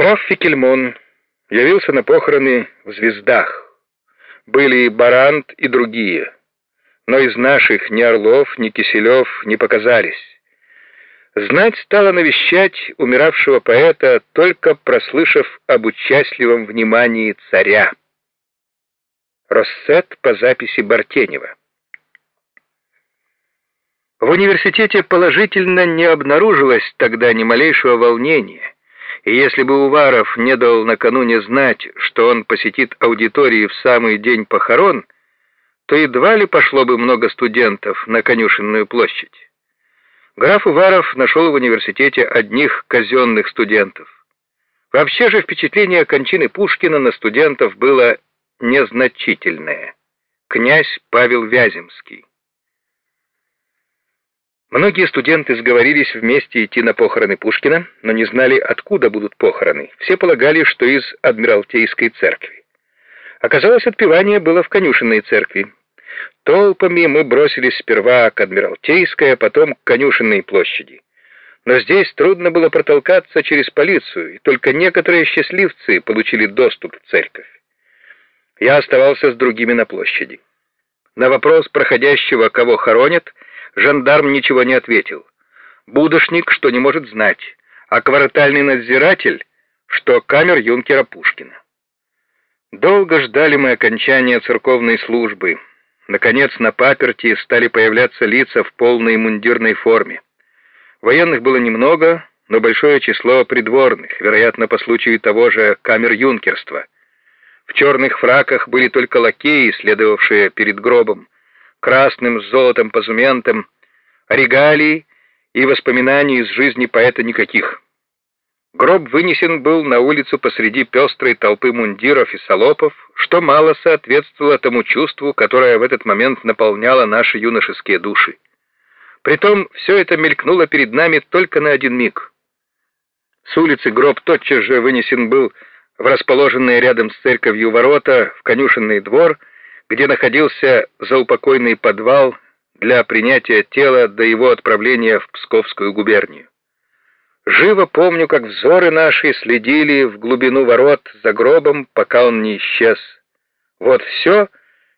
Граф Фикельмон явился на похороны в «Звездах». Были и Барант, и другие. Но из наших ни Орлов, ни Киселев не показались. Знать стала навещать умиравшего поэта, только прослышав об участливом внимании царя. Россет по записи Бартенева. В университете положительно не обнаружилось тогда ни малейшего волнения, и если бы Уваров не дал накануне знать, что он посетит аудитории в самый день похорон, то едва ли пошло бы много студентов на Конюшенную площадь. Граф Уваров нашел в университете одних казенных студентов. Вообще же впечатление кончины Пушкина на студентов было незначительное. Князь Павел Вяземский. Многие студенты сговорились вместе идти на похороны Пушкина, но не знали, откуда будут похороны. Все полагали, что из Адмиралтейской церкви. Оказалось, отпевание было в конюшенной церкви. Толпами мы бросились сперва к Адмиралтейской, а потом к конюшенной площади. Но здесь трудно было протолкаться через полицию, и только некоторые счастливцы получили доступ в церковь. Я оставался с другими на площади. На вопрос проходящего, кого хоронят, Жандарм ничего не ответил. Будошник, что не может знать, а квартальный надзиратель, что камер юнкера Пушкина. Долго ждали мы окончания церковной службы. Наконец на паперти стали появляться лица в полной мундирной форме. Военных было немного, но большое число придворных, вероятно, по случаю того же камер юнкерства. В черных фраках были только лакеи, следовавшие перед гробом, красным с золотом позументом, регалий и воспоминаний из жизни поэта никаких. Гроб вынесен был на улицу посреди пестрой толпы мундиров и салопов, что мало соответствовало тому чувству, которое в этот момент наполняло наши юношеские души. Притом все это мелькнуло перед нами только на один миг. С улицы гроб тотчас же вынесен был в расположенные рядом с церковью ворота, в конюшенный двор — где находился заупокойный подвал для принятия тела до его отправления в Псковскую губернию. Живо помню, как взоры наши следили в глубину ворот за гробом, пока он не исчез. Вот все,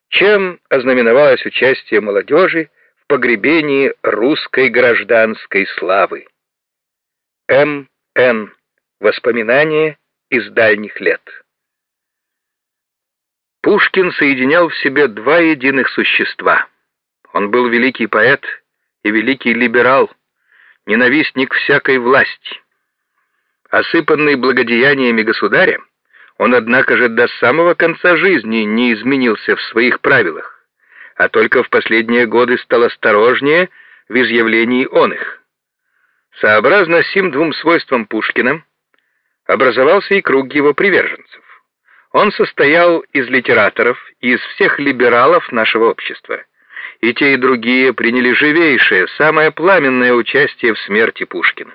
чем ознаменовалось участие молодежи в погребении русской гражданской славы. М.Н. Воспоминания из дальних лет. Пушкин соединял в себе два единых существа. Он был великий поэт и великий либерал, ненавистник всякой власти. Осыпанный благодеяниями государя, он, однако же, до самого конца жизни не изменился в своих правилах, а только в последние годы стал осторожнее в изъявлении он их. Сообразно сим двум свойствам Пушкина образовался и круг его приверженцев. Он состоял из литераторов и из всех либералов нашего общества. И те, и другие приняли живейшее, самое пламенное участие в смерти Пушкина.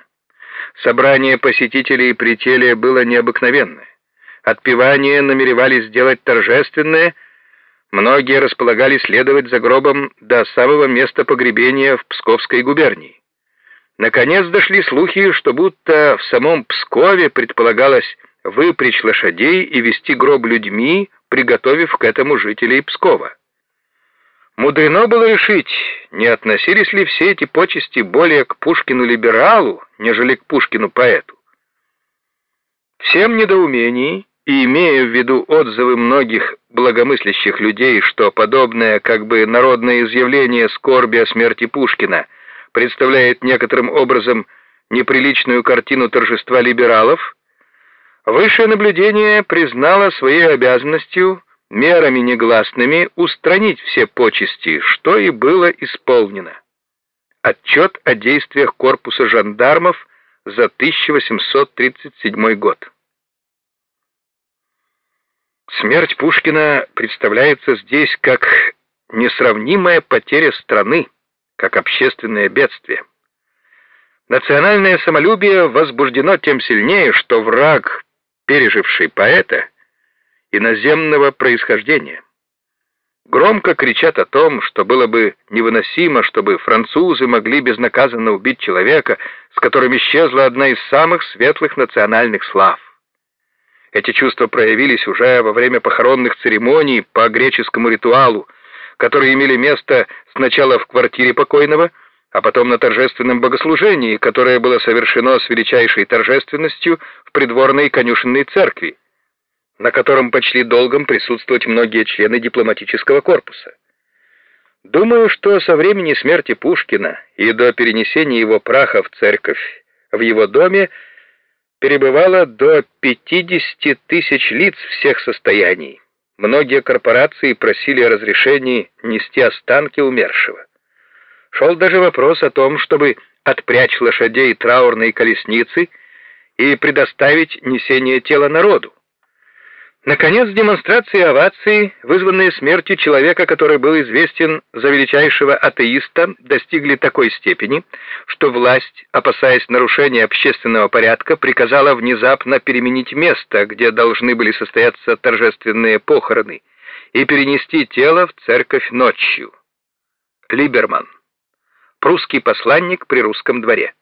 Собрание посетителей при теле было необыкновенное. Отпевание намеревались сделать торжественное, многие располагались следовать за гробом до самого места погребения в Псковской губернии. Наконец дошли слухи, что будто в самом Пскове предполагалось выпрячь лошадей и вести гроб людьми, приготовив к этому жителей Пскова. Мудрено было решить, не относились ли все эти почести более к Пушкину-либералу, нежели к Пушкину-поэту. Всем недоумении, и имея в виду отзывы многих благомыслящих людей, что подобное как бы народное изъявление скорби о смерти Пушкина представляет некоторым образом неприличную картину торжества либералов, Высшее наблюдение признало своей обязанностью мерами негласными устранить все почести, что и было исполнено. Отчет о действиях корпуса жандармов за 1837 год. Смерть Пушкина представляется здесь как несравнимая потеря страны, как общественное бедствие. Национальное самолюбие возбуждено тем сильнее, что враг переживший поэта, иноземного происхождения. Громко кричат о том, что было бы невыносимо, чтобы французы могли безнаказанно убить человека, с которым исчезла одна из самых светлых национальных слав. Эти чувства проявились уже во время похоронных церемоний по греческому ритуалу, которые имели место сначала в квартире покойного, а потом на торжественном богослужении, которое было совершено с величайшей торжественностью в придворной конюшенной церкви, на котором почли долгом присутствовать многие члены дипломатического корпуса. Думаю, что со времени смерти Пушкина и до перенесения его праха в церковь в его доме перебывало до 50 тысяч лиц всех состояний. Многие корпорации просили о разрешении нести останки умершего. Шел даже вопрос о том, чтобы отпрячь лошадей траурной колесницы и предоставить несение тела народу. Наконец, демонстрации овации, вызванные смертью человека, который был известен за величайшего атеиста, достигли такой степени, что власть, опасаясь нарушения общественного порядка, приказала внезапно переменить место, где должны были состояться торжественные похороны, и перенести тело в церковь ночью. Либерман. Прусский посланник при русском дворе.